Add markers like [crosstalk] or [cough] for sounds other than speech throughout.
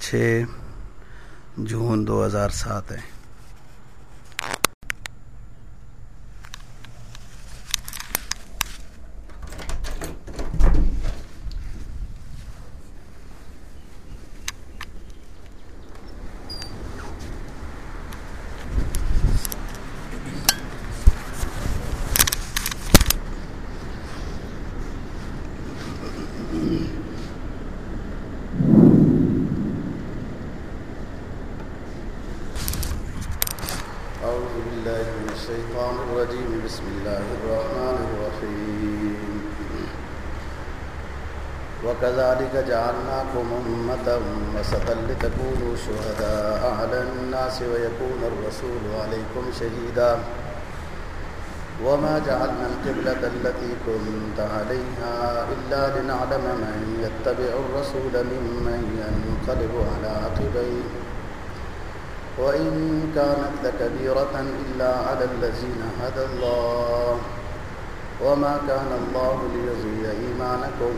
چھ جون دو ہزار سات ہے۔ بالله من الشيطان الرجيم. بسم الله الرحمن الرحيم. وكذلك جعلناكم أمة وسطا لتكونوا شهداء على الناس ويكون الرسول عليكم شهيدا. وما جعلنا القبلة التي كنت عليها إلا لنعلم من يتبع الرسول ممن ينقلب على عقبيه. وإن كانت لكبيرة إلا على الذين هدى الله وما كان الله ليضيع إيمانكم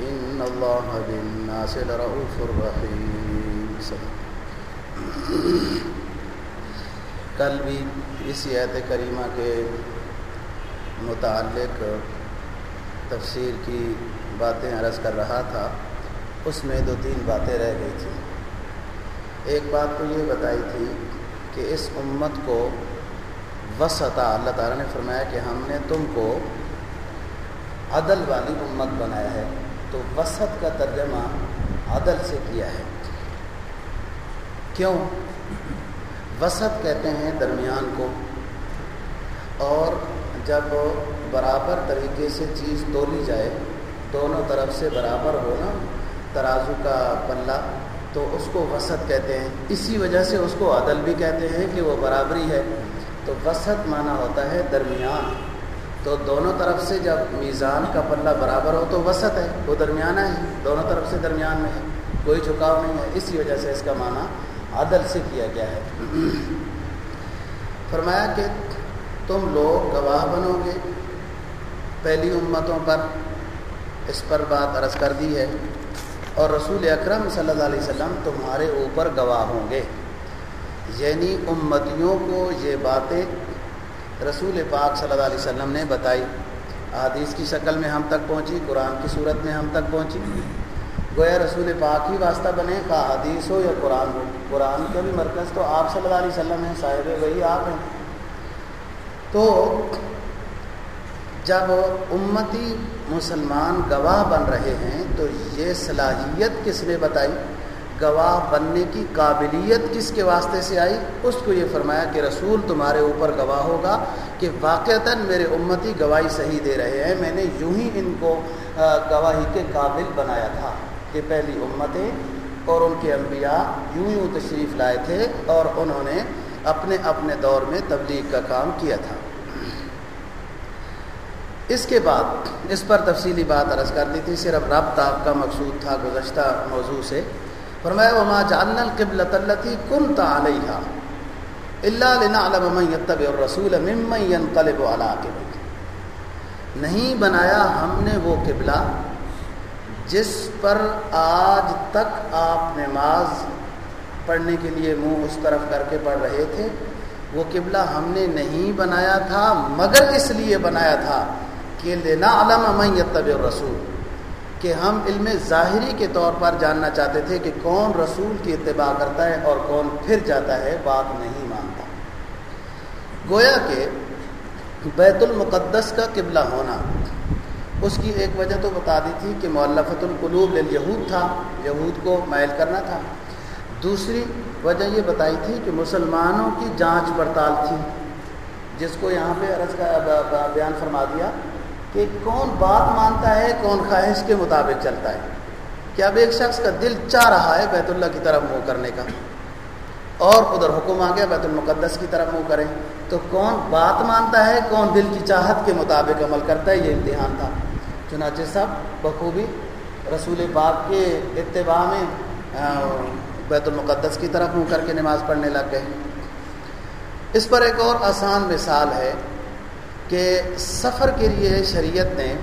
إن الله بالناس لرؤوف رحيم کل بھی اسی آیت کریمہ کے متعلق تفسیر کی باتیں عرض کر رہا تھا۔ اس میں دو تین باتیں رہ گئی تھیں۔ ایک بات تو یہ بتائی تھی کہ اس امت کو وسطا اللہ تعالیٰ نے فرمایا کہ ہم نے تم کو عدل والی امت بنایا ہے، تو وسط کا ترجمہ عدل سے کیا ہے؟ کیوں؟ وسط کہتے ہیں درمیان کو، اور جب برابر طریقے سے چیز تولی جائے، دونوں طرف سے برابر ہونا ترازو کا پلہ تو اس کو وسط کہتے ہیں۔ اسی وجہ سے اس کو عدل بھی کہتے ہیں کہ وہ برابری ہے۔ تو وسط معنی ہوتا ہے درمیان۔ تو دونوں طرف سے جب میزان کا پلہ برابر ہو تو وسط ہے، وہ درمیانہ ہے، دونوں طرف سے درمیان میں ہے، کوئی جھکاؤ نہیں ہے۔ اسی وجہ سے اس کا معنی عدل سے کیا گیا ہے۔ [clears throat] فرمایا کہ تم لوگ گواہ بنو گے۔ پہلی امتوں پر اس پر بات عرض کر دی ہے۔ اور رسول اکرم صلی اللہ علیہ وسلم تمہارے اوپر گواہ ہوں گے۔ یعنی امتیوں کو یہ باتیں رسول پاک صلی اللہ علیہ وسلم نے بتائی۔ حدیث کی شکل میں ہم تک پہنچی، قرآن کی صورت میں ہم تک پہنچی۔ گویا رسول پاک ہی واسطہ بنے کا حدیث ہو یا قرآن ہو۔ قرآن کا بھی مرکز تو آپ صلی اللہ علیہ وسلم ہیں، صاحب وہی آپ ہیں۔ تو جب امتی مسلمان گواہ بن رہے ہیں تو یہ صلاحیت کس نے بتائی؟ گواہ بننے کی قابلیت کس کے واسطے سے آئی؟ اس کو یہ فرمایا کہ رسول تمہارے اوپر گواہ ہوگا کہ واقعتاً میرے امتی گواہی صحیح دے رہے ہیں، میں نے یوں ہی ان کو گواہی کے قابل بنایا تھا کہ پہلی امتیں اور ان کے انبیاء یوں یوں تشریف لائے تھے اور انہوں نے اپنے اپنے دور میں تبلیغ کا کام کیا تھا۔ اس کے بعد اس پر تفصیلی بات عرض کر دی تھی، صرف ربط آپ کا مقصود تھا، گزشتہ موضوع سے۔ فرمایا، وما جعلنا القبلۃ التي كنت عليها الا لنعلم من يتبع الرسول ممن ينقلب على عقبه نہیں بنایا ہم نے وہ قبلہ جس پر آج تک آپ نماز پڑھنے کے لیے منہ اس طرف کر کے پڑھ رہے تھے۔ وہ قبلہ ہم نے نہیں بنایا تھا، مگر اس لیے بنایا تھا کہ لینا علم من یتبع الرسول، کہ ہم علم ظاہری کے طور پر جاننا چاہتے تھے کہ کون رسول کی اتباع کرتا ہے اور کون پھر جاتا ہے، بات نہیں مانتا۔ گویا کہ بیت المقدس کا قبلہ ہونا، اس کی ایک وجہ تو بتا دی تھی کہ مولفت القلوب للہود تھا، یہود کو مائل کرنا تھا۔ دوسری وجہ یہ بتائی تھی کہ مسلمانوں کی جانچ پڑتال تھی، جس کو یہاں پہ عرض کا بیان فرما دیا۔ کہ کون بات مانتا ہے، کون خواہش کے مطابق چلتا ہے۔ کہ اب ایک شخص کا دل چاہ رہا ہے بیت اللہ کی طرف منہ کرنے کا، اور ادھر حکم آ گیا بیت المقدس کی طرف منہ کریں۔ تو کون بات مانتا ہے، کون دل کی چاہت کے مطابق عمل کرتا ہے، یہ امتحان تھا۔ چنانچہ سب بخوبی رسول پاک کے اتباع میں بیت المقدس کی طرف منہ کر کے نماز پڑھنے لگ گئے۔ اس پر ایک اور آسان مثال ہے۔ کہ سفر کے لیے شریعت نے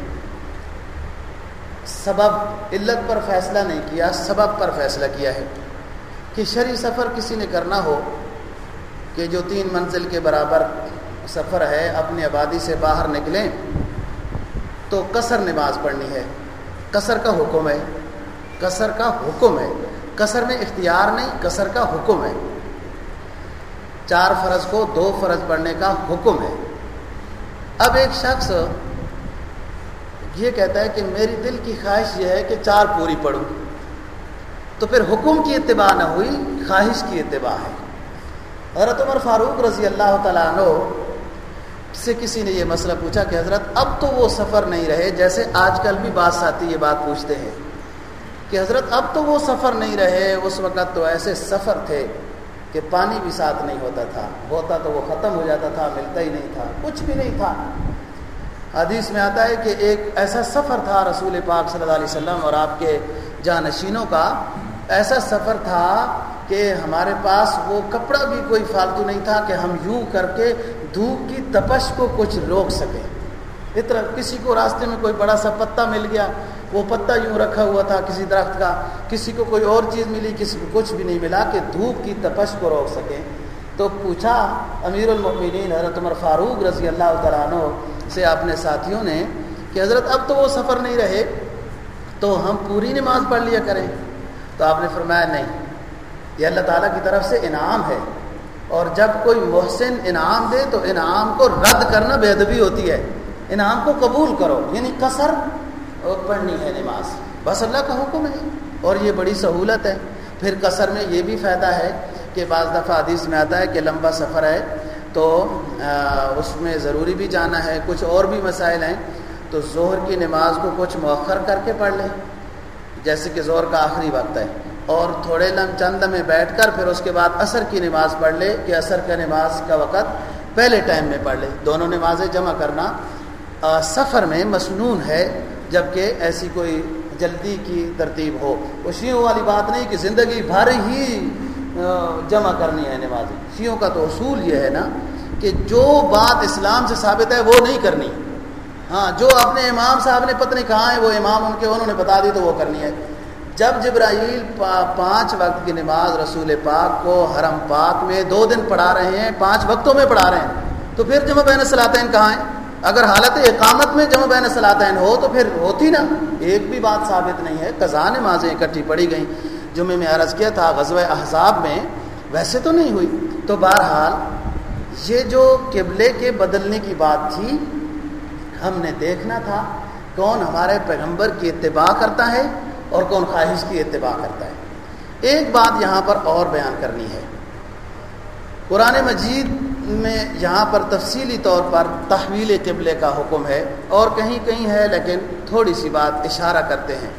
سبب علت پر فیصلہ نہیں کیا، سبب پر فیصلہ کیا ہے کہ شرع سفر کسی نے کرنا ہو کہ جو تین منزل کے برابر سفر ہے، اپنی آبادی سے باہر نکلیں تو قصر نماز پڑھنی ہے۔ قصر کا حکم ہے۔ قصر کا حکم ہے۔ قصر میں اختیار نہیں، قصر کا حکم ہے۔ چار فرض کو دو فرض پڑھنے کا حکم ہے۔ اب ایک شخص یہ کہتا ہے کہ میری دل کی خواہش یہ ہے کہ چار پوری پڑھوں۔ تو پھر حکم کی اتباع نہ ہوئی، خواہش کی اتباع ہے۔ حضرت عمر فاروق رضی اللہ تعالیٰ عنہ سے کسی نے یہ مسئلہ پوچھا کہ حضرت، اب تو وہ سفر نہیں رہے، جیسے آج کل بھی بات ساتھی یہ بات پوچھتے ہیں کہ حضرت، اب تو وہ سفر نہیں رہے، اس وقت تو ایسے سفر تھے۔ کہ پانی بھی ساتھ نہیں ہوتا تھا۔ ہوتا تو وہ ختم ہو جاتا تھا، ملتا ہی نہیں تھا، کچھ بھی نہیں تھا۔ حدیث میں آتا ہے کہ ایک ایسا سفر تھا رسول پاک صلی اللہ علیہ وسلم اور آپ کے جانشینوں کا۔ ایسا سفر تھا کہ ہمارے پاس وہ کپڑا بھی کوئی فالتو نہیں تھا کہ ہم یوں کر کے دھوپ کی تپش کو کچھ روک سکیں۔ اتنا کسی کو راستے میں کوئی بڑا سا پتا مل گیا وہ پتا یوں رکھا ہوا تھا کسی درخت کا، کسی کو کوئی اور چیز ملی، کسی کو کچھ بھی نہیں ملا کہ دھوپ کی تپش کو روک سکیں تو پوچھا، امیر المؤمنین حضرت عمر فاروق رضی اللہ تعالیٰ عنہ سے اپنے ساتھیوں نے کہ حضرت اب تو وہ سفر نہیں رہے، تو ہم پوری نماز پڑھ لیا کریں۔ تو آپ نے فرمایا، نہیں، یہ اللہ تعالیٰ کی طرف سے انعام ہے۔ اور جب کوئی محسن انعام دے تو انعام کو رد کرنا بے ادبی ہوتی ہے۔ انعام کو قبول کرو یعنی کثر پڑھنی ہے نماز۔ بس اللہ کا حکم ہے۔ اور یہ بڑی سہولت ہے۔ پھر کثر میں یہ بھی فائدہ ہے کہ بعض دفعہ حدیث میں آتا ہے کہ لمبا سفر ہے تو اس میں ضروری بھی جانا ہے۔ کچھ اور بھی مسائل ہیں۔ تو ظہر کی نماز کو کچھ مؤخر کر کے پڑھ لیں۔ جیسے کہ زور کا آخری وقت ہے۔ اور تھوڑے لم چند میں بیٹھ کر پھر اس کے بعد عصر کی نماز پڑھ لے کہ عصر کا نماز کا وقت پہلے ٹائم میں پڑھ لے دونوں نمازیں جمع کرنا سفر میں مصنون ہے۔ جبکہ ایسی کوئی جلدی کی ترتیب ہو۔ وہ شیوں والی بات نہیں کہ زندگی بھر ہی جمع کرنی ہے نمازیں۔ شیوں کا تو اصول یہ ہے نا کہ جو بات اسلام سے ثابت ہے وہ نہیں کرنی۔ ہاں جو اپنے امام صاحب نے پتہ نہیں کہاں ہے، وہ امام ان کے انہوں نے بتا دی تو وہ کرنی ہے۔ جب جبرائیل پانچ وقت کی نماز رسول پاک کو حرم پاک میں دو دن پڑھا رہے ہیں، پانچ وقتوں میں پڑھا رہے ہیں، تو پھر جمع بین صلاطین کہاں ہیں؟ اگر حالت اقامت میں جمع بین صلاطین ہو تو پھر ہوتی نا۔ ایک بھی بات ثابت نہیں ہے۔ قضا نمازیں اکٹھی پڑھی گئیں۔ جمعے میں عرض کیا تھا، غزوہ احزاب میں ویسے تو نہیں ہوئی۔ تو بہرحال یہ جو قبلے کے بدلنے کی بات تھی، ہم نے دیکھنا تھا کون ہمارے پیغمبر کی اتباع کرتا ہے اور کون خواہش کی اتباع کرتا ہے۔ ایک بات یہاں پر اور بیان کرنی ہے۔ قرآن مجید میں یہاں پر تفصیلی طور پر تحویل قبلے کا حکم ہے اور کہیں کہیں ہے، لیکن تھوڑی سی بات اشارہ کرتے ہیں۔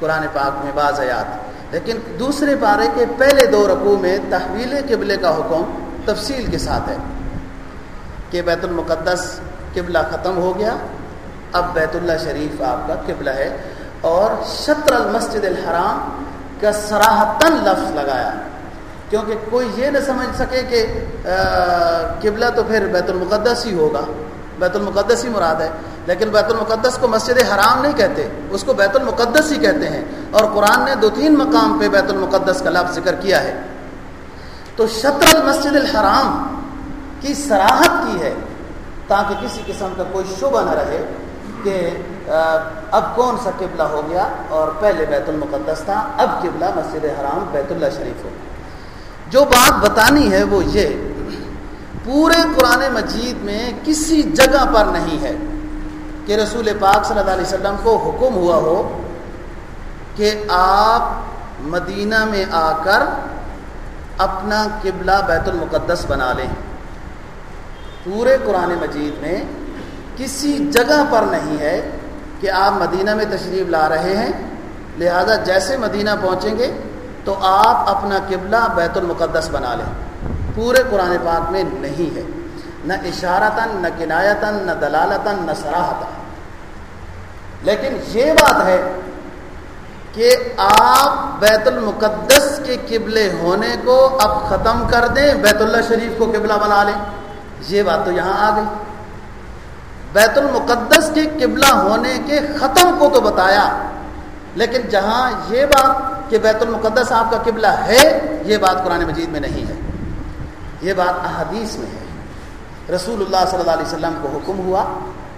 قرآن پاک میں بعض آیات۔ لیکن دوسرے پارے کے پہلے دو رقوع میں تحویل قبلے کا حکم تفصیل کے ساتھ ہے کہ بیت المقدس قبلہ ختم ہو گیا۔ اب بیت اللہ شریف آپ کا قبلہ ہے اور شطر المسجد الحرام کا سراہتن لفظ لگایا۔ کیونکہ کوئی یہ نہ سمجھ سکے کہ قبلہ تو پھر بیت المقدس ہی ہوگا۔ بیت المقدس ہی مراد ہے۔ لیکن بیت المقدس کو مسجد حرام نہیں کہتے، اس کو بیت المقدس ہی کہتے ہیں۔ اور قرآن نے دو تین مقام پہ بیت المقدس کا لفظ ذکر کیا ہے۔ تو شطر المسجد الحرام کی سراہت کی ہے، تاکہ کسی قسم کا کوئی شبہ نہ رہے کہ اب کون سا قبلہ ہو گیا اور پہلے بیت المقدس تھا، اب قبلہ مسجد حرام بیت اللہ شریف ہو۔ گیا جو بات بتانی ہے وہ یہ، پورے قرآن مجید میں کسی جگہ پر نہیں ہے کہ رسول پاک صلی اللہ علیہ وسلم کو حکم ہوا ہو کہ آپ مدینہ میں آ کر اپنا قبلہ بیت المقدس بنا لیں۔ پورے قرآن مجید میں کسی جگہ پر نہیں ہے کہ آپ مدینہ میں تشریف لا رہے ہیں، لہذا جیسے مدینہ پہنچیں گے تو آپ اپنا قبلہ بیت المقدس بنا لیں۔ پورے قرآن پاک میں نہیں ہے۔ نہ اشارتاً، نہ کنایتاً، نہ دلالتاً، نہ سراہتاً لیکن یہ بات ہے کہ آپ بیت المقدس کے قبلے ہونے کو اب ختم کر دیں، بیت اللہ شریف کو قبلہ بنا لیں۔ یہ بات تو یہاں آ گئی۔ بیت المقدس کے قبلہ ہونے کے ختم کو تو بتایا، لیکن جہاں یہ بات کہ بیت المقدس آپ کا قبلہ ہے، یہ بات قرآن مجید میں نہیں ہے۔ یہ بات احادیث میں ہے۔ رسول اللہ صلی اللہ علیہ وسلم کو حکم ہوا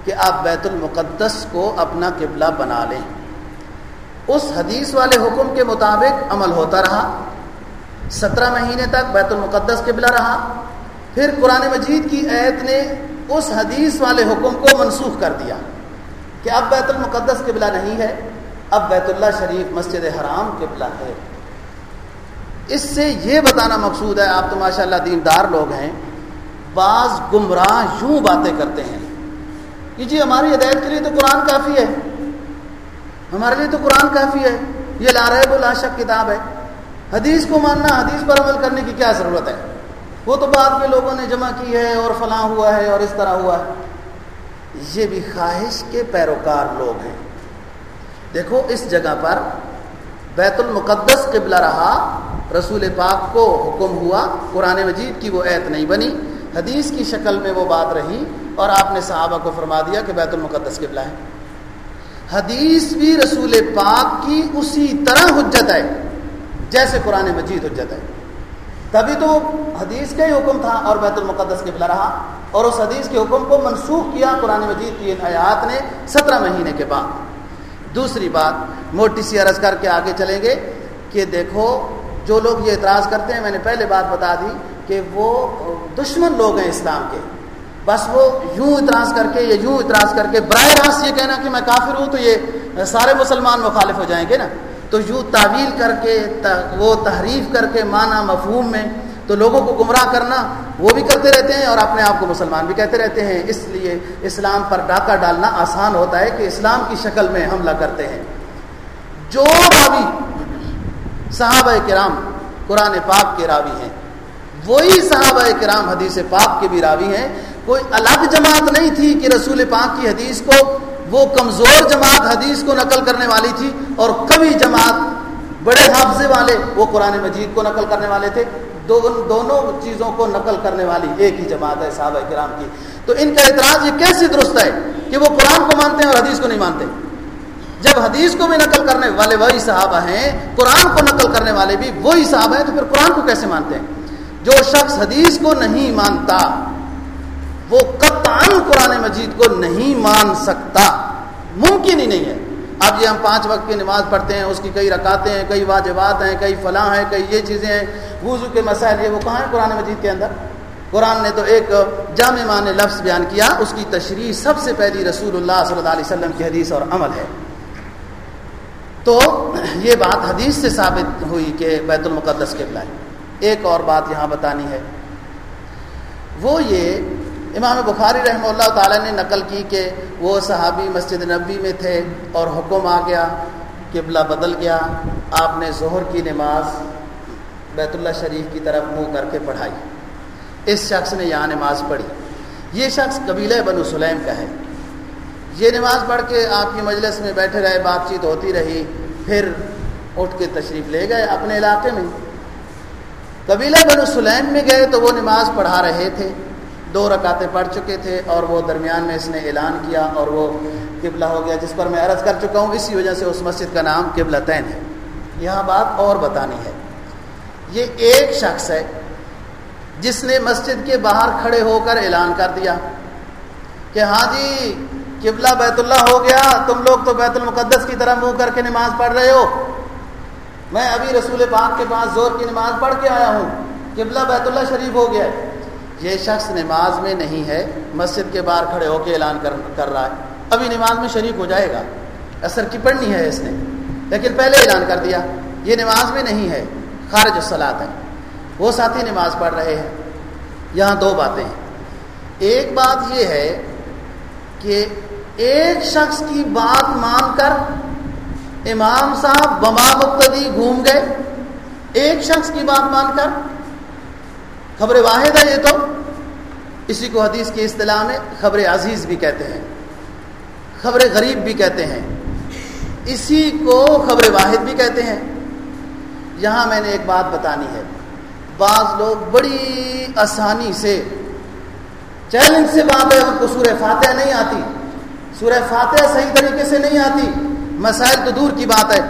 کہ آپ بیت المقدس کو اپنا قبلہ بنا لیں۔ اس حدیث والے حکم کے مطابق عمل ہوتا رہا۔ سترہ مہینے تک بیت المقدس قبلہ رہا۔ پھر قرآن مجید کی ایت نے اس حدیث والے حکم کو منسوخ کر دیا کہ اب بیت المقدس قبلہ نہیں ہے۔ اب بیت اللہ شریف مسجد حرام قبلہ ہے۔ اس سے یہ بتانا مقصود ہے، آپ تو ماشاء اللہ دیندار لوگ ہیں۔ بعض گمراہ یوں باتیں کرتے ہیں۔ کہ جی ہماری ہدایت کے لیے تو قرآن کافی ہے۔ ہمارے لیے تو قرآن کافی ہے۔ یہ لارب الاشک کتاب ہے۔ حدیث کو ماننا، حدیث پر عمل کرنے کی کیا ضرورت ہے؟ وہ تو بعد کے لوگوں نے جمع کی ہے اور فلاں ہوا ہے اور اس طرح ہوا ہے۔ یہ بھی خواہش کے پیروکار لوگ ہیں۔ دیکھو، اس جگہ پر بیت المقدس قبلہ رہا، رسول پاک کو حکم ہوا، قرآن مجید کی وہ ایت نہیں بنی، حدیث کی شکل میں وہ بات رہی اور آپ نے صحابہ کو فرما دیا کہ بیت المقدس قبلہ ہے۔ حدیث بھی رسول پاک کی اسی طرح حجت ہے، جیسے قرآن مجید حجت ہے۔ تبھی تو حدیث کا ہی حکم تھا اور بیت المقدس قبلہ رہا۔ اور اس حدیث کے حکم کو منسوخ کیا، قرآن مجید کی ان حیات نے سترہ مہینے کے بعد۔ دوسری بات، موٹی سی عرض کر کے آگے چلیں گے کہ دیکھو، جو لوگ یہ اعتراض کرتے ہیں، میں نے پہلے بات بتا دی کہ وہ دشمن لوگ ہیں اسلام کے۔ بس وہ یوں اعتراض کر کے، یا یوں اعتراض کر کے براہ راست یہ کہنا کہ میں کافر ہوں تو یہ سارے مسلمان مخالف ہو جائیں گے نا؟ تو یوں تعویل کر کے وہ تحریف کر کے معنی مفہوم میں تو لوگوں کو گمراہ کرنا وہ بھی کرتے رہتے ہیں اور اپنے آپ کو مسلمان بھی کہتے رہتے ہیں۔ اس لیے اسلام پر ڈاکہ ڈالنا آسان ہوتا ہے کہ اسلام کی شکل میں حملہ کرتے ہیں۔ جو راوی صحابہ کرام قرآن پاک کے راوی ہیں، وہی صحابہ کرام حدیث پاک کے بھی راوی ہیں۔ کوئی الگ جماعت نہیں تھی کہ رسول پاک کی حدیث کو، وہ کمزور جماعت حدیث کو نقل کرنے والی تھی اور کبھی جماعت بڑے حافظے والے وہ قرآن مجید کو نقل کرنے والے تھے۔ دو دونوں چیزوں کو نقل کرنے والی ایک ہی جماعت ہے صحابہ کرام کی۔ تو ان کا اعتراض یہ کیسے درست ہے کہ وہ قرآن کو مانتے ہیں اور حدیث کو نہیں مانتے؟ جب حدیث کو بھی نقل کرنے والے وہی صحابہ ہیں، قرآن کو نقل کرنے والے بھی وہی صحابہ ہیں، تو پھر قرآن کو کیسے مانتے؟ ہیں جو شخص حدیث کو نہیں مانتا، وہ قطعا قرآن مجید کو نہیں مان سکتا۔ ممکن ہی نہیں ہے۔ اب یہ ہم پانچ وقت کی نماز پڑھتے ہیں، اس کی کئی رکاتے ہیں، کئی واجبات ہیں، کئی فلاں ہیں، کئی یہ چیزیں ہیں۔ وضو کے مسائل یہ، وہ کہاں ہیں قرآن مجید کے اندر؟ قرآن نے تو ایک جامع معنی لفظ بیان کیا، اس کی تشریح سب سے پہلی رسول اللہ صلی اللہ علیہ وسلم کی حدیث اور عمل ہے۔ تو یہ بات حدیث سے ثابت ہوئی کہ بیت المقدس کے بلائے ایک اور بات یہاں بتانی ہے۔ وہ یہ امام بخاری رحمہ اللہ تعالیٰ نے نقل کی کہ وہ صحابی مسجد نبی میں تھے اور حکم آ گیا، قبلہ بدل گیا۔ آپ نے ظہر کی نماز بیت اللہ شریف کی طرف منہ کر کے پڑھائی۔ اس شخص نے یہاں نماز پڑھی۔ یہ شخص قبیلہ بنو سلیم کا ہے۔ یہ نماز پڑھ کے آپ کی مجلس میں بیٹھے رہے، بات چیت ہوتی رہی، پھر اٹھ کے تشریف لے گئے اپنے علاقے میں۔ قبیلہ بنو سلیم میں گئے تو وہ نماز پڑھا رہے تھے۔ دو رکعتیں پڑھ چکے تھے اور وہ درمیان میں اس نے اعلان کیا اور وہ قبلہ ہو گیا جس پر میں عرض کر چکا ہوں، اسی وجہ سے اس مسجد کا نام قبلہ تین ہے۔ یہاں بات اور بتانی ہے۔ یہ ایک شخص ہے جس نے مسجد کے باہر کھڑے ہو کر اعلان کر دیا کہ ہاں جی قبلہ بیت اللہ ہو گیا، تم لوگ تو بیت المقدس کی طرح منہ کر کے نماز پڑھ رہے ہو۔ میں ابھی رسول پاک کے پاس زور کی نماز پڑھ کے آیا ہوں، قبلہ بیت اللہ شریف ہو گیا یہ شخص نماز میں نہیں ہے، مسجد کے باہر کھڑے ہو کے اعلان کر رہا ہے۔ ابھی نماز میں شریک ہو جائے گا۔ اثر کی پڑھنی ہے اس نے۔ لیکن پہلے اعلان کر دیا، یہ نماز میں نہیں ہے، خارج الصلاط ہے وہ ساتھی نماز پڑھ رہے ہیں۔ یہاں دو باتیں ہیں۔ ایک بات یہ ہے کہ ایک شخص کی بات مان کر امام صاحب بما مقتدی گھوم گئے۔ ایک شخص کی بات مان کر خبر واحد ہے یہ تو۔ اسی کو حدیث کی اصطلاح میں خبر عزیز بھی کہتے ہیں، خبر غریب بھی کہتے ہیں۔ اسی کو خبر واحد بھی کہتے ہیں۔ یہاں میں نے ایک بات بتانی ہے۔ بعض لوگ بڑی آسانی سے، چیلنج سے بات ہے ان کو سورہ فاتحہ نہیں آتی۔ سورہ فاتحہ صحیح طریقے سے نہیں آتی۔ مسائل تو دور کی بات ہے۔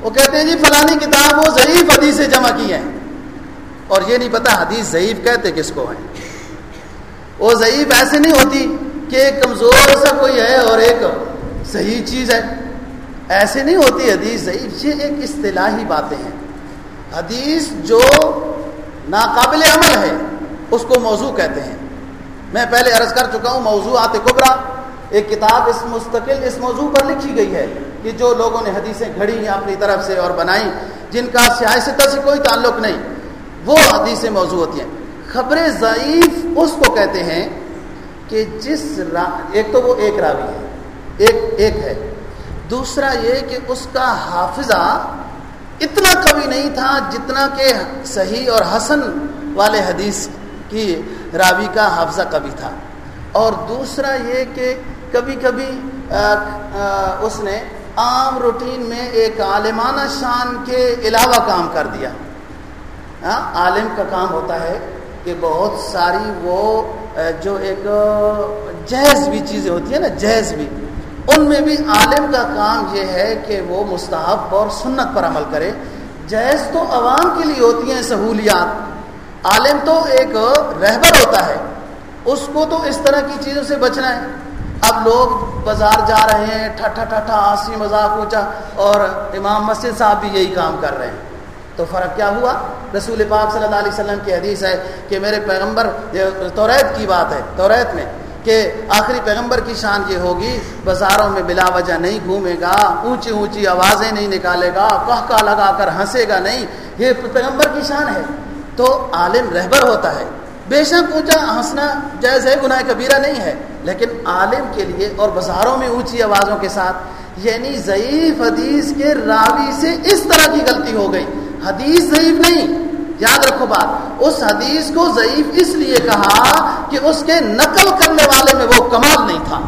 وہ کہتے ہیں جی فلانی کتاب وہ ضعیف حدیث سے جمع کی ہیں۔ اور یہ نہیں پتا حدیث ضعیف کہتے کس کو ہیں۔ وہ ضعیف ایسے نہیں ہوتی کہ ایک کمزور سا کوئی ہے اور ایک صحیح چیز ہے۔ ایسے نہیں ہوتی حدیث ضعیف، یہ ایک اصطلاحی باتیں ہیں۔ حدیث جو ناقابل عمل ہے، اس کو موضوع کہتے ہیں۔ میں پہلے عرض کر چکا ہوں، موضوعات کبرا، ایک کتاب اس مستقل اس موضوع پر لکھی گئی ہے کہ جو لوگوں نے حدیثیں گھڑی ہیں اپنی طرف سے اور بنائی جن کا سیاستہ سے کوئی تعلق نہیں۔ وہ حدیثیں موضوع ہوتی ہیں۔ خبر ضعیف اس کو کہتے ہیں کہ جس را، ایک تو وہ ایک راوی ہے، ایک ایک ہے۔ دوسرا یہ کہ اس کا حافظہ اتنا کبھی نہیں تھا جتنا کہ صحیح اور حسن والے حدیث کی راوی کا حافظہ کبھی تھا۔ اور دوسرا یہ کہ کبھی کبھی اس نے عام روٹین میں ایک عالمانہ شان کے علاوہ کام کر دیا۔ ہاں، عالم کا کام ہوتا ہے کہ بہت ساری وہ جو ایک جہیز بھی چیزیں ہوتی ہیں نا، جہیز بھی۔ ان میں بھی عالم کا کام یہ ہے کہ وہ مستحب اور سنت پر عمل کرے۔ جہیز تو عوام کے لیے ہوتی ہیں، سہولیات۔ عالم تو ایک رہبر ہوتا ہے۔ اس کو تو اس طرح کی چیزوں سے بچنا ہے۔ اب لوگ بازار جا رہے ہیں ٹھٹا ٹھٹا ہنسی مذاق اونچا، اور امام مسجد صاحب بھی یہی کام کر رہے ہیں۔ تو فرق کیا ہوا؟ رسول پاک صلی اللہ علیہ وسلم کی حدیث ہے کہ میرے پیغمبر توریت کی بات ہے، توریت میں، کہ آخری پیغمبر کی شان یہ ہوگی، بازاروں میں بلا وجہ نہیں گھومے گا، اونچی اونچی آوازیں نہیں نکالے گا کہ لگا کر ہنسے گا نہیں، یہ پیغمبر کی شان ہے۔ تو عالم رہبر ہوتا ہے۔ بے شک اونچا ہنسنا جائز ہے، گناہ کبیرہ نہیں ہے، لیکن عالم کے لیے اور بازاروں میں اونچی آوازوں کے ساتھ یعنی ضعیف حدیث کے راوی سے اس طرح کی غلطی ہو گئی۔ حدیث ضعیف نہیں۔ یاد رکھو بات، اس حدیث کو ضعیف اس لیے کہا کہ اس کے نقل کرنے والے میں وہ کمال نہیں تھا۔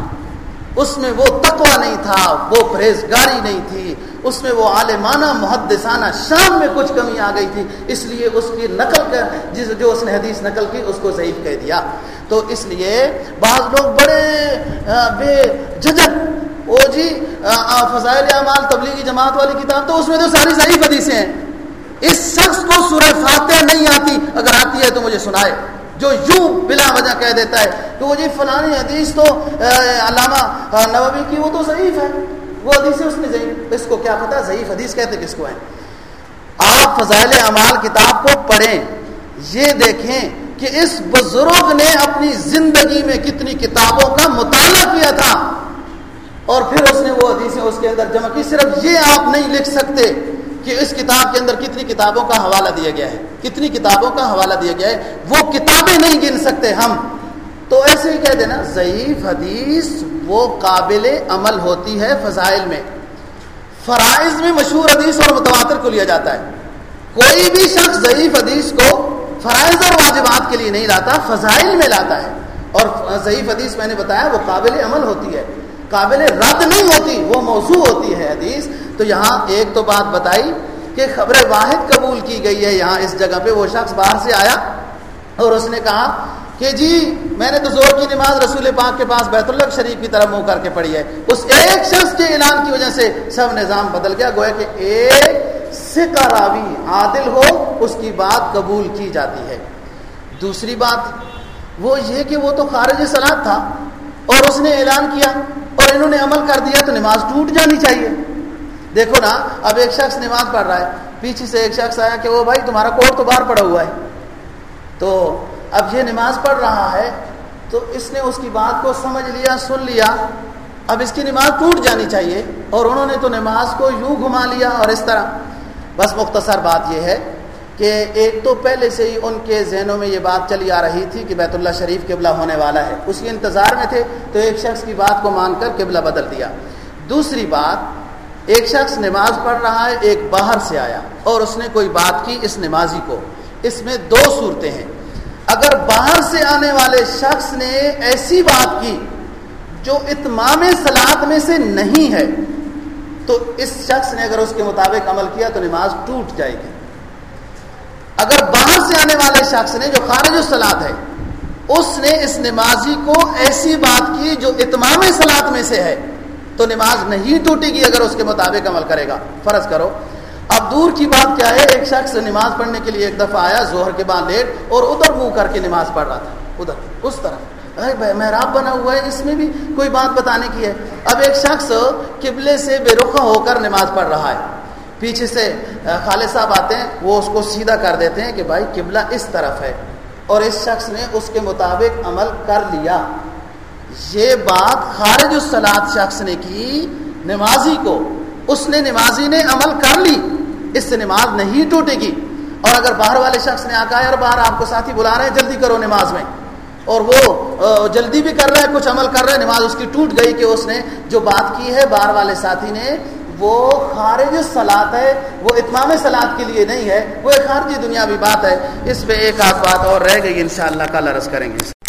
اس میں وہ تقوی نہیں تھا، وہ پرہیزگاری نہیں تھی۔ اس میں وہ عالمانہ، محدثانہ شام میں کچھ کمی آ گئی تھی۔ اس لیے اس کی نقل کر، جس جو اس نے حدیث نقل کی، اس کو ضعیف کہہ دیا۔ تو اس لیے بعض لوگ بڑے بے ججک او جی فضائل اعمال، تبلیغی جماعت والی کتاب تو اس میں تو ساری ضعیف حدیثیں ہیں۔ اس شخص کو سورہ فاتح نہیں آتی، اگر آتی ہے تو مجھے سنائے۔ جو یوں بلا وجہ کہہ دیتا ہے کہ وہ جی فلانی حدیث تو علامہ نوبی کی وہ تو ضعیف ہے۔ وہ حدیث اس نے ضعیف، اس کو کیا پتا ضعیف حدیث کہتے کس کو ہیں۔ آپ فضائل اعمال کتاب کو پڑھیں، یہ دیکھیں کہ اس بزرگ نے اپنی زندگی میں کتنی کتابوں کا مطالعہ کیا تھا۔ اور پھر اس نے وہ حدیثیں اس کے اندر جمع کی، صرف یہ آپ نہیں لکھ سکتے۔ کہ اس کتاب کے اندر کتنی کتابوں کا حوالہ دیا گیا ہے، کتنی کتابوں کا حوالہ دیا گیا ہے، وہ کتابیں نہیں گن سکتے ہم۔ تو ایسے ہی کہہ دینا، ضعیف حدیث وہ قابل عمل ہوتی ہے فضائل میں۔ فرائض میں مشہور حدیث اور متواتر کو لیا جاتا ہے۔ کوئی بھی شخص ضعیف حدیث کو فرائض اور واجبات کے لیے نہیں لاتا، فضائل میں لاتا ہے۔ اور ضعیف حدیث میں نے بتایا وہ قابل عمل ہوتی ہے۔ قابل رد نہیں ہوتی، وہ موضوع ہوتی ہے حدیث۔ تو یہاں ایک تو بات بتائی کہ خبر واحد قبول کی گئی ہے یہاں اس جگہ پہ، وہ شخص باہر سے آیا اور اس نے کہا کہ جی میں نے تو زور کی نماز رسول پاک کے پاس بیت اللہ شریف کی طرف منہ کر کے پڑھی ہے۔ اس ایک شخص کے اعلان کی وجہ سے سب نظام بدل گیا، گویا کہ ایک سکا راوی عادل ہو، اس کی بات قبول کی جاتی ہے۔ دوسری بات، وہ یہ کہ وہ تو خارج سلاد تھا اور اس نے اعلان کیا اور انہوں نے عمل کر دیا تو نماز ٹوٹ جانی چاہیے۔ دیکھو نا، اب ایک شخص نماز پڑھ رہا ہے، پیچھے سے ایک شخص آیا کہ وہ بھائی تمہارا کوٹ تو باہر پڑا ہوا ہے۔ تو اب یہ نماز پڑھ رہا ہے، تو اس نے اس کی بات کو سمجھ لیا، سن لیا۔ اب اس کی نماز ٹوٹ جانی چاہیے، اور انہوں نے تو نماز کو یوں گھما لیا اور اس طرح۔ بس مختصر بات یہ ہے کہ ایک تو پہلے سے ہی ان کے ذہنوں میں یہ بات چلی آ رہی تھی کہ بیت اللہ شریف قبلہ ہونے والا ہے۔ اس کے انتظار میں تھے، تو ایک شخص کی بات کو مان کر قبلہ بدل دیا۔ دوسری بات ایک شخص نماز پڑھ رہا ہے، ایک باہر سے آیا اور اس نے کوئی بات کی اس نمازی کو۔ اس میں دو صورتیں ہیں۔ اگر باہر سے آنے والے شخص نے ایسی بات کی جو اتمام سلاد میں سے نہیں ہے، تو اس شخص نے اگر اس کے مطابق عمل کیا تو نماز ٹوٹ جائے گی۔ اگر باہر سے آنے والے شخص نے جو خارج السلاد ہے، اس نے اس نمازی کو ایسی بات کی جو اتمام سلاد میں سے ہے تو نماز نہیں ٹوٹے گی اگر اس کے مطابق عمل کرے گا۔ فرض کرو۔ اب دور کی بات کیا ہے؟ ایک شخص نماز پڑھنے کے لیے ایک دفعہ آیا زہر کے بعد لیٹ، اور ادھر منہ کر کے نماز پڑھ رہا تھا۔ ادھر، اس طرف۔ محراب بنا ہوا ہے، اس میں بھی کوئی بات بتانے کی ہے؟ اب ایک شخص قبلے سے بے رخ ہو کر نماز پڑھ رہا ہے۔ پیچھے سے خالد صاحب آتے ہیں، وہ اس کو سیدھا کر دیتے ہیں کہ بھائی، قبلہ اس طرف ہے۔ اور اس شخص نے اس کے مطابق عمل کر لیا۔ یہ بات خارج السلاد شخص نے کی، نمازی کو۔ اس نے نمازی نے عمل کر لی، اس سے نماز نہیں ٹوٹے گی۔ اور اگر باہر والے شخص نے آکا اور باہر آپ کو ساتھی بلا رہے ہیں، جلدی کرو نماز میں۔ اور وہ جلدی بھی کر رہا ہے، کچھ عمل کر رہا ہے، نماز اس کی ٹوٹ گئی کہ اس نے جو بات کی ہے، باہر والے ساتھی نے، وہ خارج سلاد ہے، وہ اتمام سلاد کے لیے نہیں ہے، وہ ایک خارجی دنیاوی بات ہے۔ اس پہ ایک آدھ بات اور رہ گئی، انشاءاللہ، کل عرض کریں گے۔